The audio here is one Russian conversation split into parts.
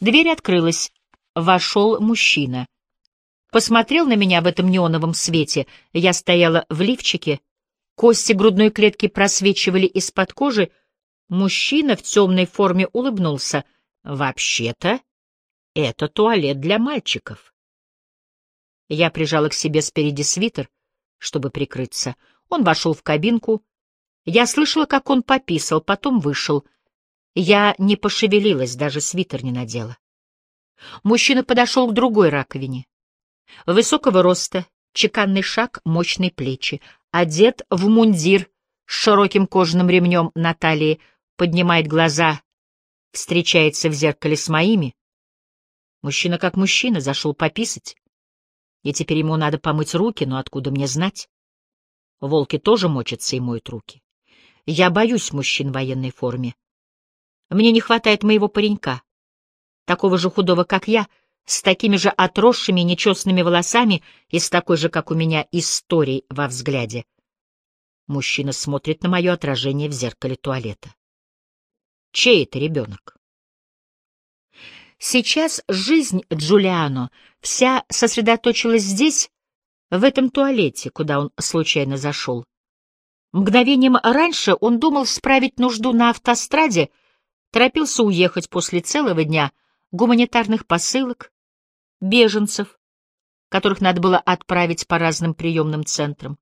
Дверь открылась. Вошел мужчина. Посмотрел на меня в этом неоновом свете. Я стояла в лифчике. Кости грудной клетки просвечивали из-под кожи. Мужчина в темной форме улыбнулся. «Вообще-то, это туалет для мальчиков». Я прижала к себе спереди свитер, чтобы прикрыться. Он вошел в кабинку. Я слышала, как он пописал, потом вышел. Я не пошевелилась, даже свитер не надела. Мужчина подошел к другой раковине. Высокого роста, чеканный шаг, мощные плечи. Одет в мундир с широким кожаным ремнем на талии, поднимает глаза, встречается в зеркале с моими. Мужчина как мужчина зашел пописать. И теперь ему надо помыть руки, но откуда мне знать? Волки тоже мочатся и моют руки. Я боюсь мужчин в военной форме. Мне не хватает моего паренька, такого же худого, как я, с такими же отросшими нечестными волосами и с такой же, как у меня, историей во взгляде. Мужчина смотрит на мое отражение в зеркале туалета. Чей это ребенок? Сейчас жизнь Джулиано вся сосредоточилась здесь, в этом туалете, куда он случайно зашел. Мгновением раньше он думал справить нужду на автостраде, торопился уехать после целого дня гуманитарных посылок, беженцев, которых надо было отправить по разным приемным центрам.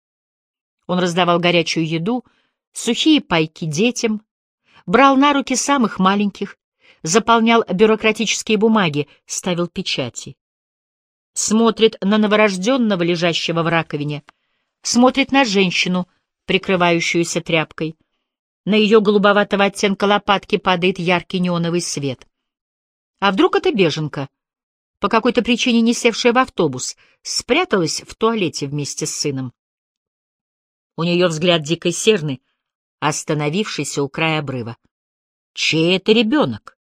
Он раздавал горячую еду, сухие пайки детям, брал на руки самых маленьких, заполнял бюрократические бумаги, ставил печати смотрит на новорожденного, лежащего в раковине, смотрит на женщину, прикрывающуюся тряпкой. На ее голубоватого оттенка лопатки падает яркий неоновый свет. А вдруг это беженка, по какой-то причине не севшая в автобус, спряталась в туалете вместе с сыном? У нее взгляд дикой серны, остановившийся у края обрыва. Чей это ребенок?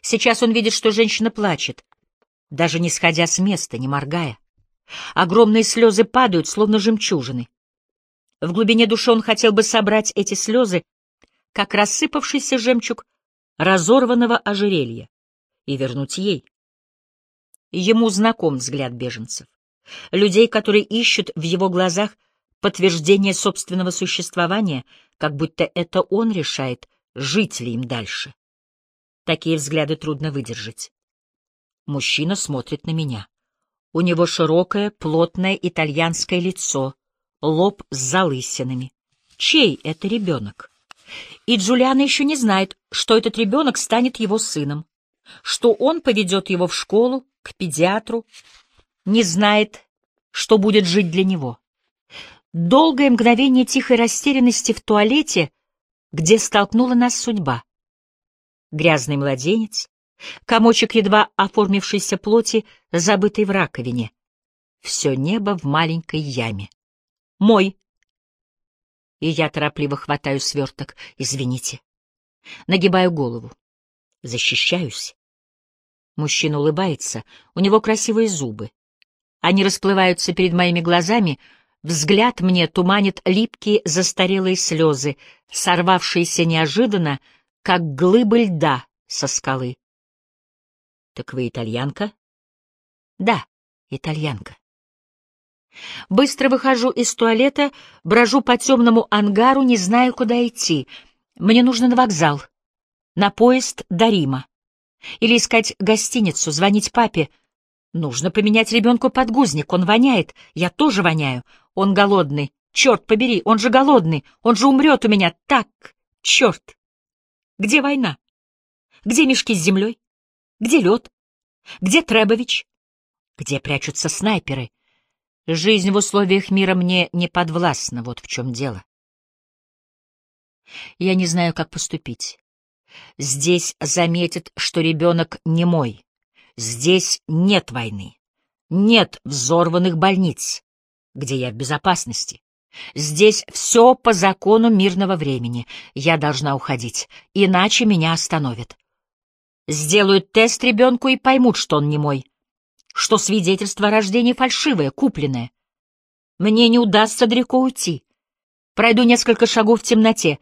Сейчас он видит, что женщина плачет даже не сходя с места, не моргая. Огромные слезы падают, словно жемчужины. В глубине души он хотел бы собрать эти слезы, как рассыпавшийся жемчуг разорванного ожерелья, и вернуть ей. Ему знаком взгляд беженцев, людей, которые ищут в его глазах подтверждение собственного существования, как будто это он решает, жить ли им дальше. Такие взгляды трудно выдержать. Мужчина смотрит на меня. У него широкое, плотное итальянское лицо, лоб с залысинами. Чей это ребенок? И Джулиана еще не знает, что этот ребенок станет его сыном, что он поведет его в школу, к педиатру, не знает, что будет жить для него. Долгое мгновение тихой растерянности в туалете, где столкнула нас судьба. Грязный младенец, комочек едва оформившейся плоти, забытый в раковине. Все небо в маленькой яме. Мой. И я торопливо хватаю сверток. Извините. Нагибаю голову. Защищаюсь. Мужчина улыбается. У него красивые зубы. Они расплываются перед моими глазами. Взгляд мне туманит липкие застарелые слезы, сорвавшиеся неожиданно, как глыбы льда со скалы. Так вы итальянка? Да, итальянка. Быстро выхожу из туалета, брожу по темному ангару, не знаю, куда идти. Мне нужно на вокзал, на поезд до Рима. Или искать гостиницу, звонить папе. Нужно поменять ребенку подгузник, он воняет, я тоже воняю. Он голодный, черт побери, он же голодный, он же умрет у меня, так, черт. Где война? Где мешки с землей? Где лед? Где Требович? Где прячутся снайперы? Жизнь в условиях мира мне не подвластна, вот в чем дело. Я не знаю, как поступить. Здесь заметят, что ребенок не мой. Здесь нет войны. Нет взорванных больниц, где я в безопасности. Здесь все по закону мирного времени. Я должна уходить, иначе меня остановят. Сделают тест ребенку и поймут, что он не мой, что свидетельство о рождении фальшивое, купленное. Мне не удастся далеко уйти. Пройду несколько шагов в темноте.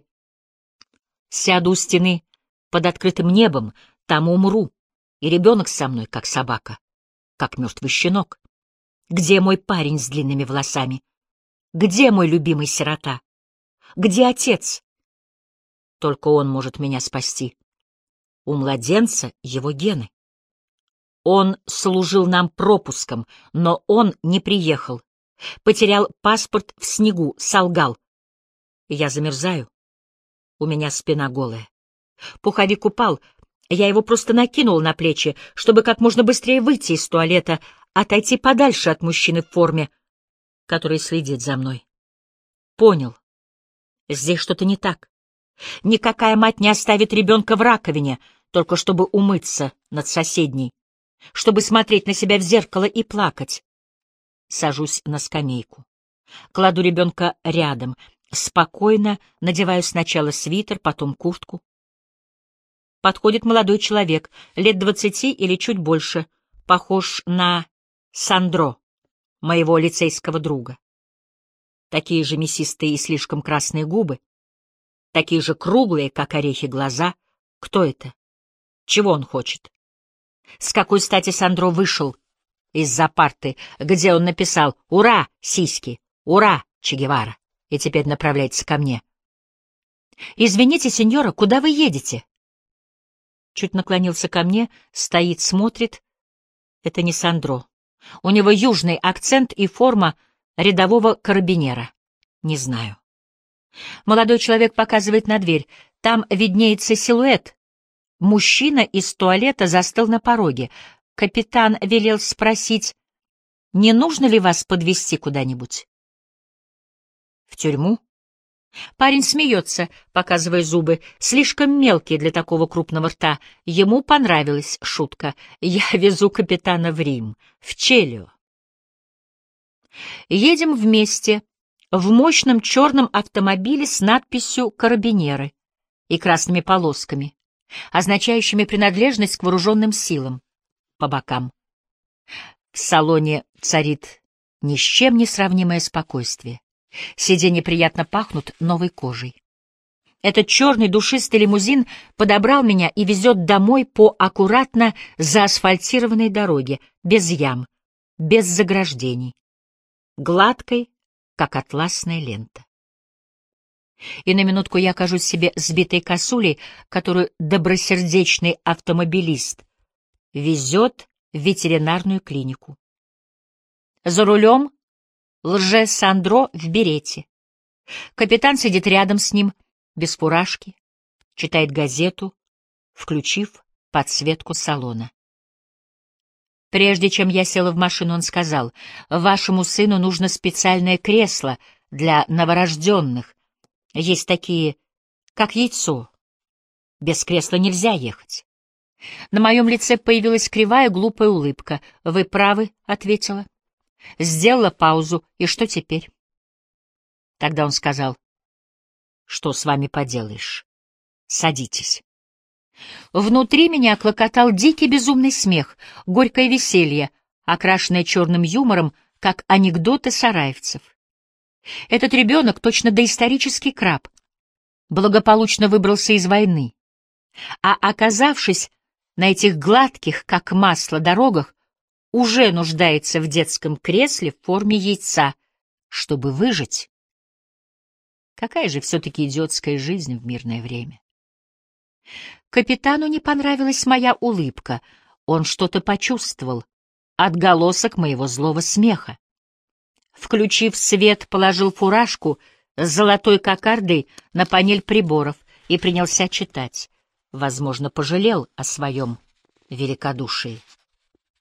Сяду у стены под открытым небом, там умру. И ребенок со мной, как собака, как мертвый щенок. Где мой парень с длинными волосами? Где мой любимый сирота? Где отец? Только он может меня спасти. У младенца его гены. Он служил нам пропуском, но он не приехал. Потерял паспорт в снегу, солгал. Я замерзаю. У меня спина голая. Пуховик упал. Я его просто накинул на плечи, чтобы как можно быстрее выйти из туалета, отойти подальше от мужчины в форме, который следит за мной. Понял. Здесь что-то не так. Никакая мать не оставит ребенка в раковине, только чтобы умыться над соседней, чтобы смотреть на себя в зеркало и плакать. Сажусь на скамейку. Кладу ребенка рядом, спокойно надеваю сначала свитер, потом куртку. Подходит молодой человек, лет двадцати или чуть больше, похож на Сандро, моего лицейского друга. Такие же мясистые и слишком красные губы, такие же круглые, как орехи, глаза. Кто это? Чего он хочет? С какой стати Сандро вышел из-за парты, где он написал «Ура, сиськи! Ура, Че Гевара!» и теперь направляется ко мне. «Извините, сеньора, куда вы едете?» Чуть наклонился ко мне, стоит, смотрит. Это не Сандро. У него южный акцент и форма рядового карабинера. Не знаю. Молодой человек показывает на дверь. Там виднеется силуэт. Мужчина из туалета застыл на пороге. Капитан велел спросить, не нужно ли вас подвести куда-нибудь? В тюрьму? Парень смеется, показывая зубы, слишком мелкие для такого крупного рта. Ему понравилась шутка. Я везу капитана в Рим, в Челио. Едем вместе в мощном черном автомобиле с надписью «Карабинеры» и красными полосками, означающими принадлежность к вооруженным силам по бокам. В салоне царит ни с чем не сравнимое спокойствие. Сиденья приятно пахнут новой кожей. Этот черный душистый лимузин подобрал меня и везет домой по аккуратно заасфальтированной дороге, без ям, без заграждений, гладкой, как атласная лента. И на минутку я кажусь себе сбитой косулей, которую добросердечный автомобилист везет в ветеринарную клинику. За рулем лже-Сандро в берете. Капитан сидит рядом с ним, без фуражки, читает газету, включив подсветку салона. Прежде чем я села в машину, он сказал, «Вашему сыну нужно специальное кресло для новорожденных. Есть такие, как яйцо. Без кресла нельзя ехать». На моем лице появилась кривая глупая улыбка. «Вы правы», — ответила. Сделала паузу. И что теперь? Тогда он сказал, что с вами поделаешь? Садитесь. Внутри меня клокотал дикий безумный смех, горькое веселье, окрашенное черным юмором, как анекдоты сараевцев. Этот ребенок, точно доисторический краб, благополучно выбрался из войны, а, оказавшись на этих гладких, как масло, дорогах, уже нуждается в детском кресле в форме яйца, чтобы выжить. Какая же все-таки идиотская жизнь в мирное время? Капитану не понравилась моя улыбка. Он что-то почувствовал. Отголосок моего злого смеха. Включив свет, положил фуражку с золотой кокардой на панель приборов и принялся читать. Возможно, пожалел о своем великодушии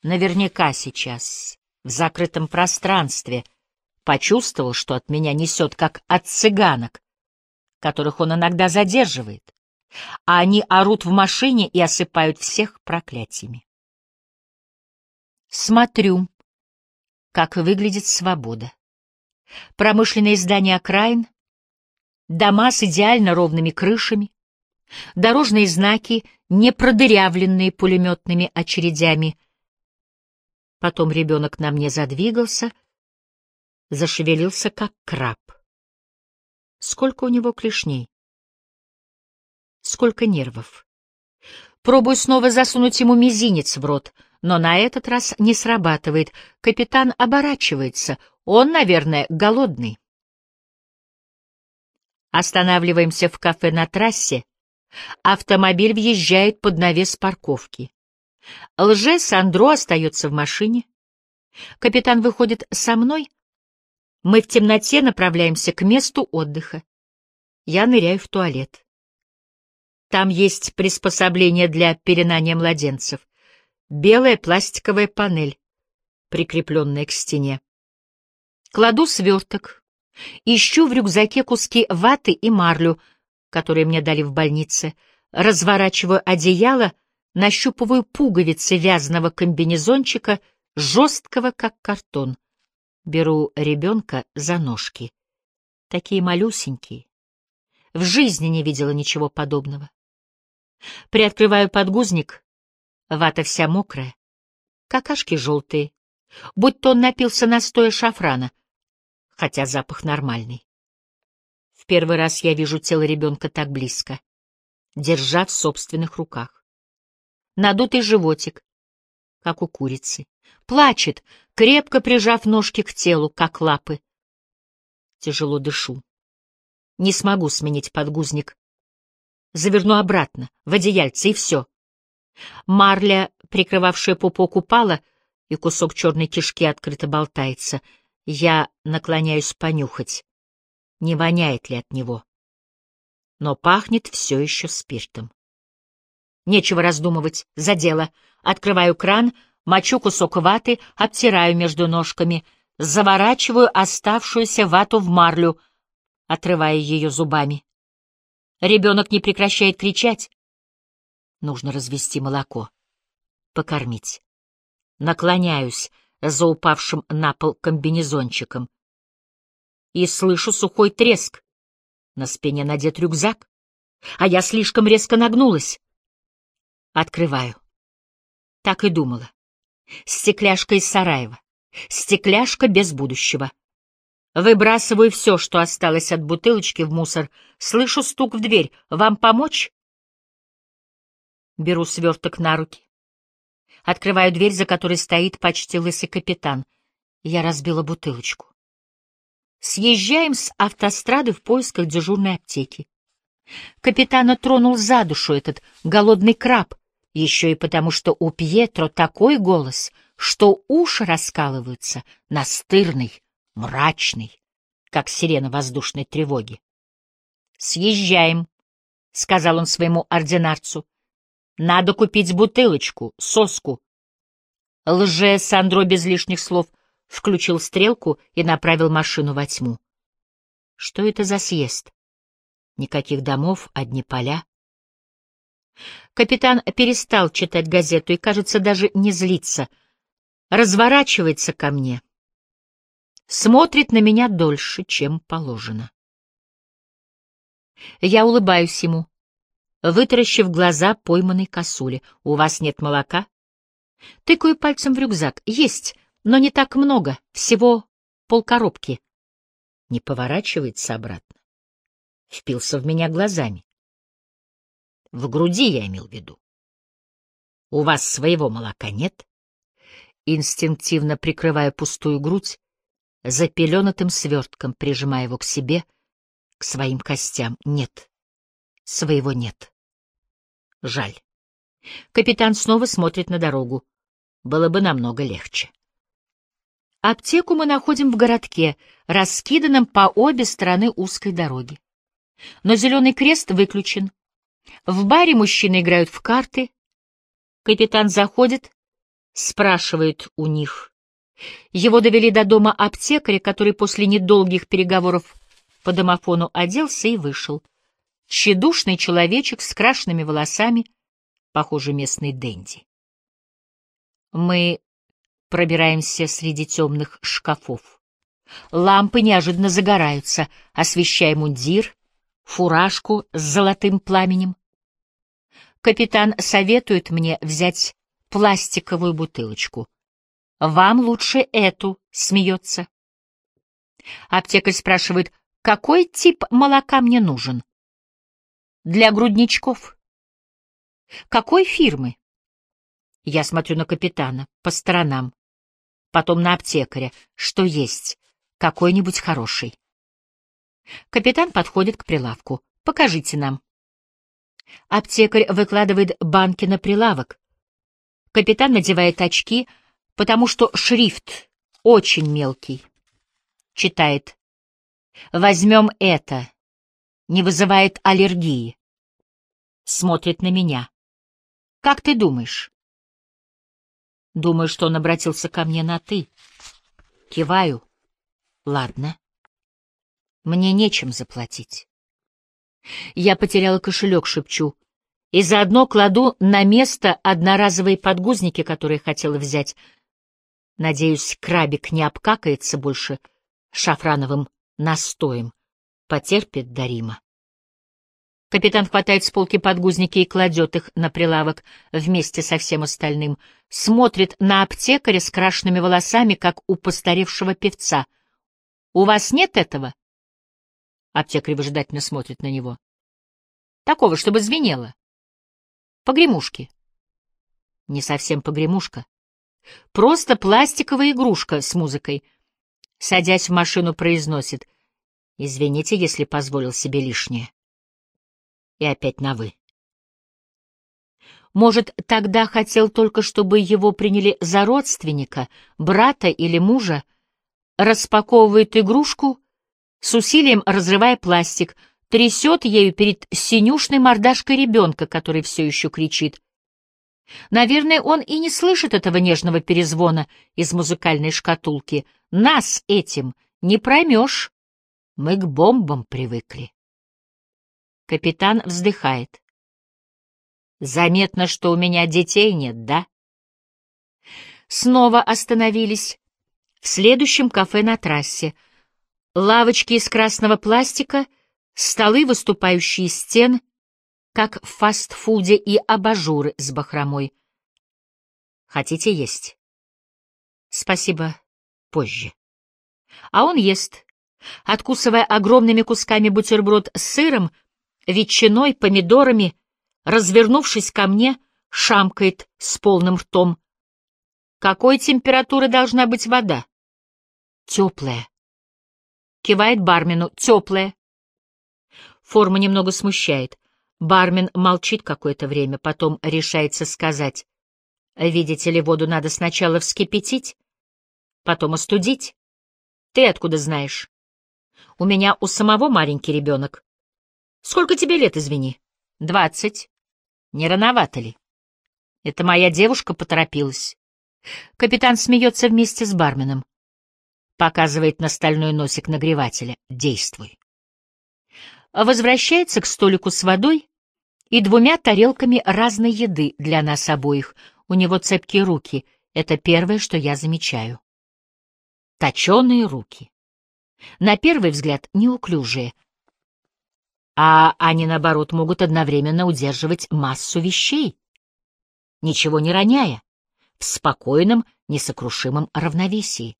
наверняка сейчас, в закрытом пространстве, почувствовал, что от меня несет, как от цыганок, которых он иногда задерживает, а они орут в машине и осыпают всех проклятиями. Смотрю, как выглядит свобода. Промышленные здания окраин, дома с идеально ровными крышами, дорожные знаки, не продырявленные пулеметными очередями, Потом ребенок на мне задвигался, зашевелился, как краб. Сколько у него клешней? Сколько нервов? Пробую снова засунуть ему мизинец в рот, но на этот раз не срабатывает. Капитан оборачивается. Он, наверное, голодный. Останавливаемся в кафе на трассе. Автомобиль въезжает под навес парковки. Лже Сандро остается в машине. Капитан выходит со мной. Мы в темноте направляемся к месту отдыха. Я ныряю в туалет. Там есть приспособление для пеленания младенцев. Белая пластиковая панель, прикрепленная к стене. Кладу сверток. Ищу в рюкзаке куски ваты и марлю, которые мне дали в больнице. Разворачиваю одеяло, нащупываю пуговицы вязаного комбинезончика, жесткого, как картон. Беру ребенка за ножки. Такие малюсенькие. В жизни не видела ничего подобного. Приоткрываю подгузник, вата вся мокрая, какашки желтые, будь то он напился настоя шафрана, хотя запах нормальный. В первый раз я вижу тело ребенка так близко, держа в собственных руках. Надутый животик, как у курицы. Плачет, крепко прижав ножки к телу, как лапы. Тяжело дышу. Не смогу сменить подгузник. Заверну обратно, в одеяльце, и все. Марля, прикрывавшая пупок, упала, и кусок черной кишки открыто болтается. Я наклоняюсь понюхать, не воняет ли от него. Но пахнет все еще спиртом. Нечего раздумывать, за дело. Открываю кран, мочу кусок ваты, обтираю между ножками, заворачиваю оставшуюся вату в марлю, отрывая ее зубами. Ребенок не прекращает кричать. Нужно развести молоко, покормить. Наклоняюсь за упавшим на пол комбинезончиком и слышу сухой треск. На спине надет рюкзак, а я слишком резко нагнулась. Открываю. Так и думала. Стекляшка из Сараева. Стекляшка без будущего. Выбрасываю все, что осталось от бутылочки в мусор. Слышу стук в дверь. Вам помочь? Беру сверток на руки. Открываю дверь, за которой стоит почти лысый капитан. Я разбила бутылочку. Съезжаем с автострады в поисках дежурной аптеки. Капитана тронул за душу этот голодный краб, еще и потому, что у Пьетро такой голос, что уши раскалываются, настырный, мрачный, как сирена воздушной тревоги. «Съезжаем», — сказал он своему ординарцу. «Надо купить бутылочку, соску». Лже Сандро без лишних слов включил стрелку и направил машину во тьму. Что это за съезд? Никаких домов, одни поля. Капитан перестал читать газету и, кажется, даже не злится. Разворачивается ко мне — смотрит на меня дольше, чем положено. Я улыбаюсь ему, вытаращив глаза пойманной косули. «У вас нет молока?» Тыкаю пальцем в рюкзак. «Есть, но не так много, всего полкоробки». Не поворачивается обратно. Впился в меня глазами. В груди я имел в виду. «У вас своего молока нет?» Инстинктивно прикрывая пустую грудь, запеленатым свертком, прижимая его к себе, к своим костям. Нет, своего нет. Жаль. Капитан снова смотрит на дорогу. Было бы намного легче. Аптеку мы находим в городке, раскиданном по обе стороны узкой дороги. Но зеленый крест выключен. В баре мужчины играют в карты. Капитан заходит, спрашивает у них его довели до дома аптекаря, который после недолгих переговоров по домофону оделся и вышел. Тщедушный человечек с крашенными волосами, похоже, местный денди. Мы пробираемся среди темных шкафов. Лампы неожиданно загораются, освещая мундир, фуражку с золотым пламенем. Капитан советует мне взять пластиковую бутылочку — вам лучше эту, смеется. Аптекарь спрашивает, какой тип молока мне нужен? Для грудничков. Какой фирмы? Я смотрю на капитана, по сторонам, потом на аптекаря, что есть, какой-нибудь хороший. Капитан подходит к прилавку. Покажите нам. Аптекарь выкладывает банки на прилавок. Капитан надевает очки, потому что шрифт очень мелкий. Читает. Возьмем это. Не вызывает аллергии. Смотрит на меня. Как ты думаешь? Думаю, что он обратился ко мне на «ты». Киваю. Ладно. Мне нечем заплатить. Я потеряла кошелек, шепчу, и заодно кладу на место одноразовые подгузники, которые хотела взять. Надеюсь, крабик не обкакается больше шафрановым настоем, потерпит Дарима. Капитан хватает с полки подгузники и кладет их на прилавок вместе со всем остальным. Смотрит на аптекаря с крашенными волосами, как у постаревшего певца. «У вас нет этого?» Аптекарь выжидательно смотрит на него. «Такого, чтобы звенело. Погремушки». Не совсем погремушка. Просто пластиковая игрушка с музыкой. Садясь в машину, произносит. «Извините, если позволил себе лишнее» и опять на «вы». Может, тогда хотел только, чтобы его приняли за родственника, брата или мужа, распаковывает игрушку, с усилием разрывая пластик, трясет ею перед синюшной мордашкой ребенка, который все еще кричит. Наверное, он и не слышит этого нежного перезвона из музыкальной шкатулки. Нас этим не проймешь. Мы к бомбам привыкли. Капитан вздыхает. Заметно, что у меня детей нет, да? Снова остановились. В следующем кафе на трассе. Лавочки из красного пластика, столы, выступающие из стен, как в фастфуде, и абажуры с бахромой. Хотите есть? Спасибо, позже. А он ест, откусывая огромными кусками бутерброд с сыром, ветчиной, помидорами, развернувшись ко мне, шамкает с полным ртом. Какой температуры должна быть вода? Теплая. Кивает бармену. Теплая. Форма немного смущает. Бармен молчит какое-то время, потом решается сказать. Видите ли, воду надо сначала вскипятить, потом остудить. Ты откуда знаешь? У меня у самого маленький ребенок. Сколько тебе лет, извини? Двадцать. Не рановато ли? Это моя девушка поторопилась. Капитан смеется вместе с барменом. Показывает на стальной носик нагревателя. Действуй. Возвращается к столику с водой и двумя тарелками разной еды для нас обоих. У него цепкие руки. Это первое, что я замечаю. Точеные руки. На первый взгляд неуклюжие — а они, наоборот, могут одновременно удерживать массу вещей, ничего не роняя, в спокойном, несокрушимом равновесии.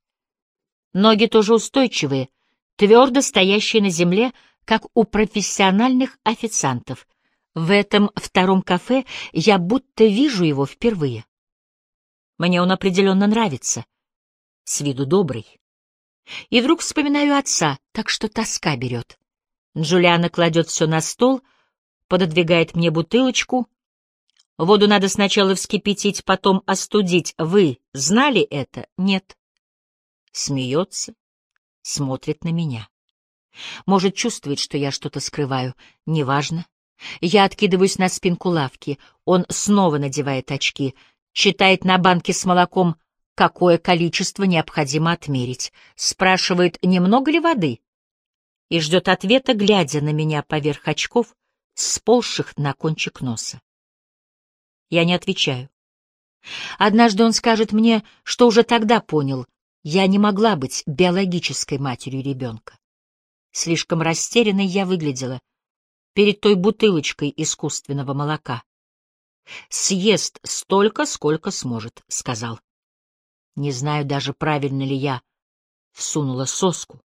Ноги тоже устойчивые, твердо стоящие на земле, как у профессиональных официантов. В этом втором кафе я будто вижу его впервые. Мне он определенно нравится, с виду добрый. И вдруг вспоминаю отца, так что тоска берет. Джулиана кладет все на стол, пододвигает мне бутылочку. Воду надо сначала вскипятить, потом остудить. Вы знали это? Нет. Смеется, смотрит на меня. Может, чувствует, что я что-то скрываю. Неважно. Я откидываюсь на спинку лавки. Он снова надевает очки, читает на банке с молоком, какое количество необходимо отмерить. Спрашивает, немного ли воды и ждет ответа, глядя на меня поверх очков, сползших на кончик носа. Я не отвечаю. Однажды он скажет мне, что уже тогда понял, я не могла быть биологической матерью ребенка. Слишком растерянной я выглядела перед той бутылочкой искусственного молока. «Съест столько, сколько сможет», — сказал. Не знаю даже, правильно ли я всунула соску.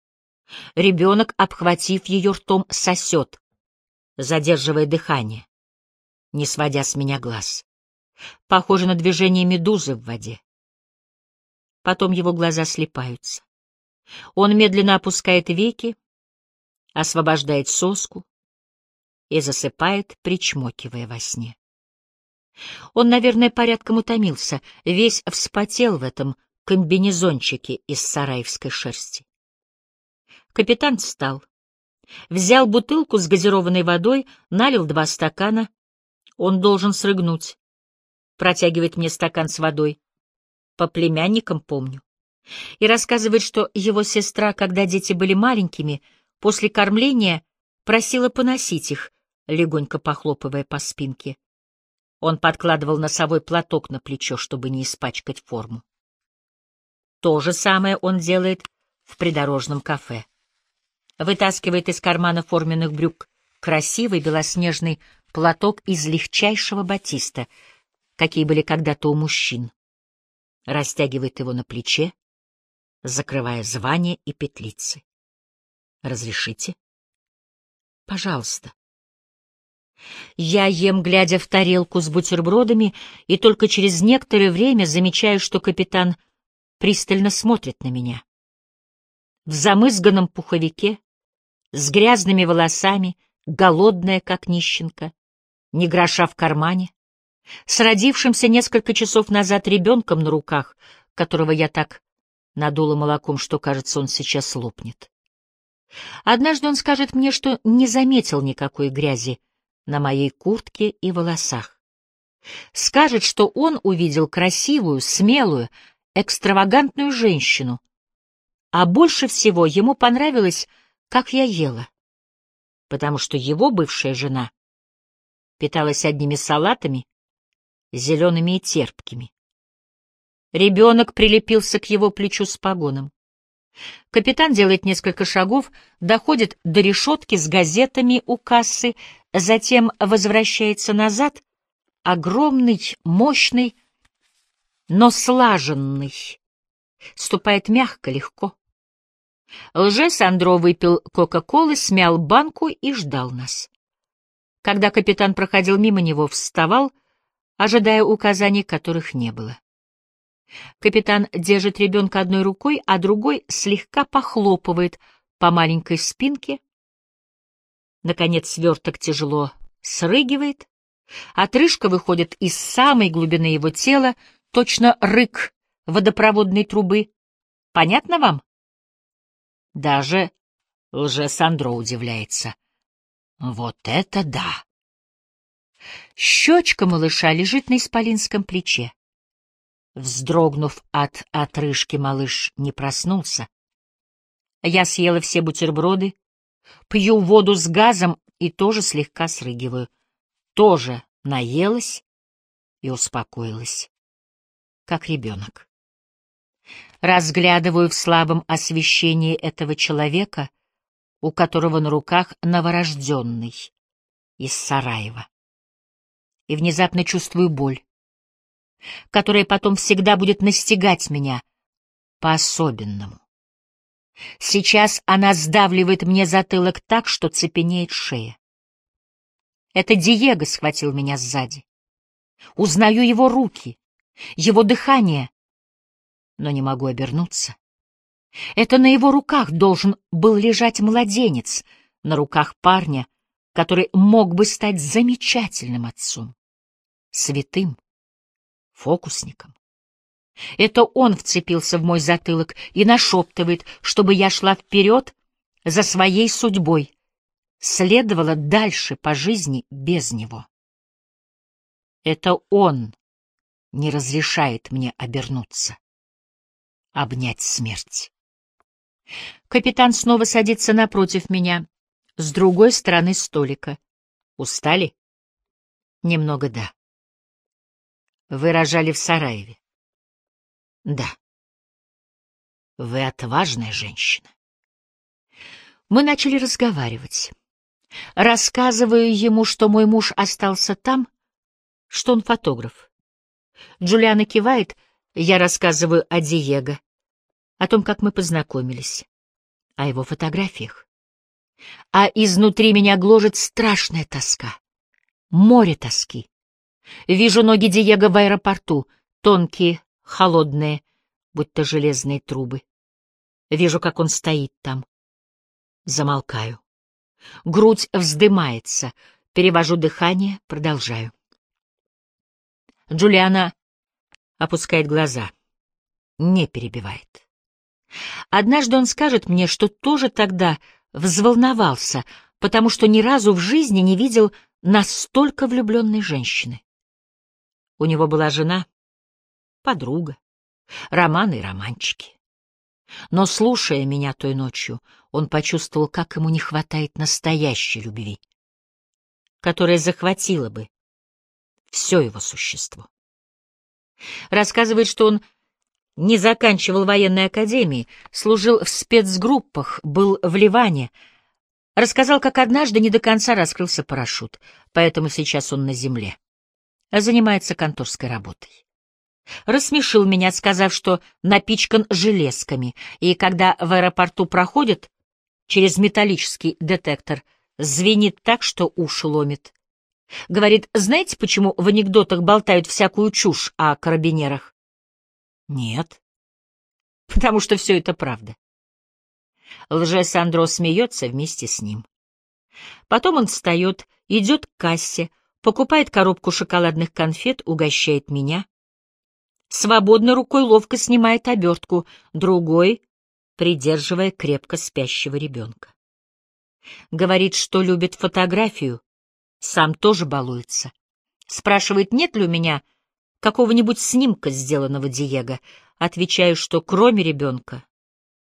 Ребенок, обхватив ее ртом, сосет, задерживая дыхание. не сводя с меня глаз. Похоже на движение медузы в воде. Потом его глаза слепаются. Он медленно опускает веки, освобождает соску и засыпает, причмокивая во сне. Он, наверное, порядком утомился, весь вспотел в этом комбинезончике из сараевской шерсти. Капитан встал, взял бутылку с газированной водой, налил два стакана. Он должен срыгнуть. Протягивает мне стакан с водой. По племянникам помню. И рассказывает, что его сестра, когда дети были маленькими, после кормления просила поносить их, легонько похлопывая по спинке. Он подкладывал носовой платок на плечо, чтобы не испачкать форму. То же самое он делает в придорожном кафе. Вытаскивает из кармана форменных брюк красивый белоснежный платок из легчайшего батиста, какие были когда-то у мужчин. Растягивает его на плече, закрывая звание и петлицы. «Разрешите?» «Пожалуйста». Я ем, глядя в тарелку с бутербродами, и только через некоторое время замечаю, что капитан пристально смотрит на меня. В замызганном пуховике, с грязными волосами, голодная, как нищенка, ни гроша в кармане, с родившимся несколько часов назад ребенком на руках, которого я так надула молоком, что, кажется, он сейчас лопнет. Однажды он скажет мне, что не заметил никакой грязи, на моей куртке и волосах. Скажет, что он увидел красивую, смелую, экстравагантную женщину, а больше всего ему понравилось, как я ела, потому что его бывшая жена питалась одними салатами, зелеными и терпкими. Ребенок прилепился к его плечу с погоном. Капитан делает несколько шагов, доходит до решетки с газетами у кассы, затем возвращается назад, огромный, мощный, но слаженный, ступает мягко, легко. Лжес Андро выпил Кока-Колы, смял банку и ждал нас. Когда капитан проходил мимо него, вставал, ожидая указаний, которых не было. Капитан держит ребенка одной рукой, а другой слегка похлопывает по маленькой спинке. Наконец сверток тяжело срыгивает. Отрыжка выходит из самой глубины его тела, точно рык водопроводной трубы. Понятно вам? Даже лже-Сандро удивляется. Вот это да! Щечка малыша лежит на исполинском плече. Вздрогнув от отрыжки, малыш не проснулся. Я съела все бутерброды, пью воду с газом и тоже слегка срыгиваю. Тоже наелась и успокоилась, как ребенок. Разглядываю в слабом освещении этого человека, у которого на руках новорожденный из Сараева. И внезапно чувствую боль которая потом всегда будет настигать меня по-особенному. Сейчас она сдавливает мне затылок так, что цепенеет шея. Это Диего схватил меня сзади. Узнаю его руки, его дыхание, но не могу обернуться. Это на его руках должен был лежать младенец, на руках парня, который мог бы стать замечательным отцом, святым, фокусником. Это он вцепился в мой затылок и нашептывает, чтобы я шла вперед за своей судьбой, следовала дальше по жизни без него. Это он не разрешает мне обернуться, обнять смерть. Капитан снова садится напротив меня, с другой стороны столика. Устали? Немного да. Вы рожали в Сараеве? Да. Вы отважная женщина. Мы начали разговаривать. Рассказываю ему, что мой муж остался там, что он фотограф. Джулиана кивает, я рассказываю о Диего, о том, как мы познакомились, о его фотографиях. А изнутри меня гложет страшная тоска. Море тоски. Вижу ноги Диего в аэропорту, тонкие, холодные, будто железные трубы. Вижу, как он стоит там. Замолкаю. Грудь вздымается. Перевожу дыхание, продолжаю. Джулиана опускает глаза. Не перебивает. Однажды он скажет мне, что тоже тогда взволновался, потому что ни разу в жизни не видел настолько влюбленной женщины. У него была жена, подруга, романы и романчики. Но, слушая меня той ночью, он почувствовал, как ему не хватает настоящей любви, которая захватила бы все его существо. Рассказывает, что он не заканчивал военной академии, служил в спецгруппах, был в Ливане. Рассказал, как однажды не до конца раскрылся парашют, поэтому сейчас он на земле. Занимается конторской работой. Рассмешил меня, сказав, что напичкан железками, и когда в аэропорту проходит, через металлический детектор, звенит так, что уши ломит. Говорит, знаете, почему в анекдотах болтают всякую чушь о карабинерах? Нет. Потому что все это правда. Лже-Сандро смеется вместе с ним. Потом он встает, идет к кассе, покупает коробку шоколадных конфет, угощает меня. Свободной рукой ловко снимает обертку, другой придерживая крепко спящего ребенка. Говорит, что любит фотографию, сам тоже балуется. Спрашивает, нет ли у меня какого-нибудь снимка, сделанного Диего. Отвечаю, что кроме ребенка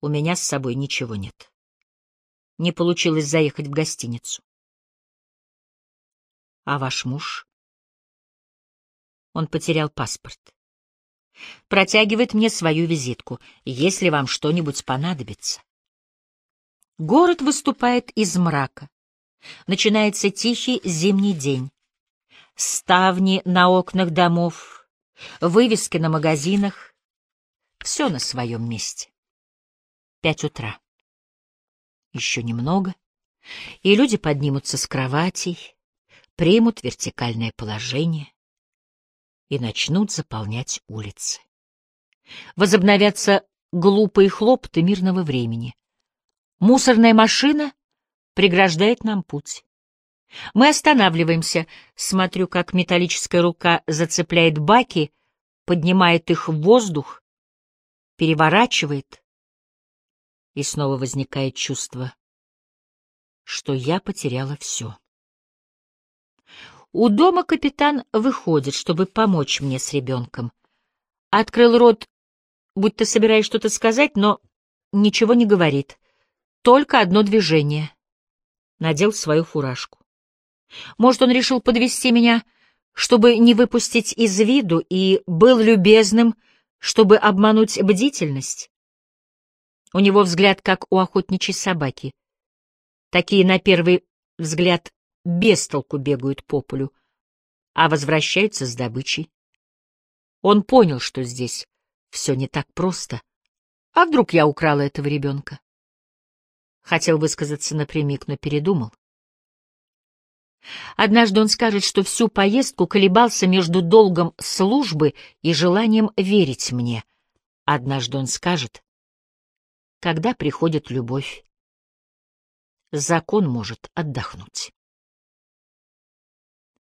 у меня с собой ничего нет. Не получилось заехать в гостиницу. А ваш муж? Он потерял паспорт. Протягивает мне свою визитку, если вам что-нибудь понадобится. Город выступает из мрака. Начинается тихий зимний день. Ставни на окнах домов, вывески на магазинах. Все на своем месте. Пять утра. Еще немного, и люди поднимутся с кроватей, примут вертикальное положение и начнут заполнять улицы. Возобновятся глупые хлопоты мирного времени. Мусорная машина преграждает нам путь. Мы останавливаемся, смотрю, как металлическая рука зацепляет баки, поднимает их в воздух, переворачивает, и снова возникает чувство, что я потеряла все. У дома капитан выходит, чтобы помочь мне с ребенком. Открыл рот, будто собираясь что-то сказать, но ничего не говорит. Только одно движение. Надел свою фуражку. Может, он решил подвести меня, чтобы не выпустить из виду, и был любезным, чтобы обмануть бдительность? У него взгляд, как у охотничьей собаки. Такие, на первый взгляд, без толку бегают по полю, а возвращаются с добычей. Он понял, что здесь все не так просто. А вдруг я украла этого ребенка? Хотел высказаться напрямик, но передумал. Однажды он скажет, что всю поездку колебался между долгом службы и желанием верить мне. Однажды он скажет, когда приходит любовь, закон может отдохнуть.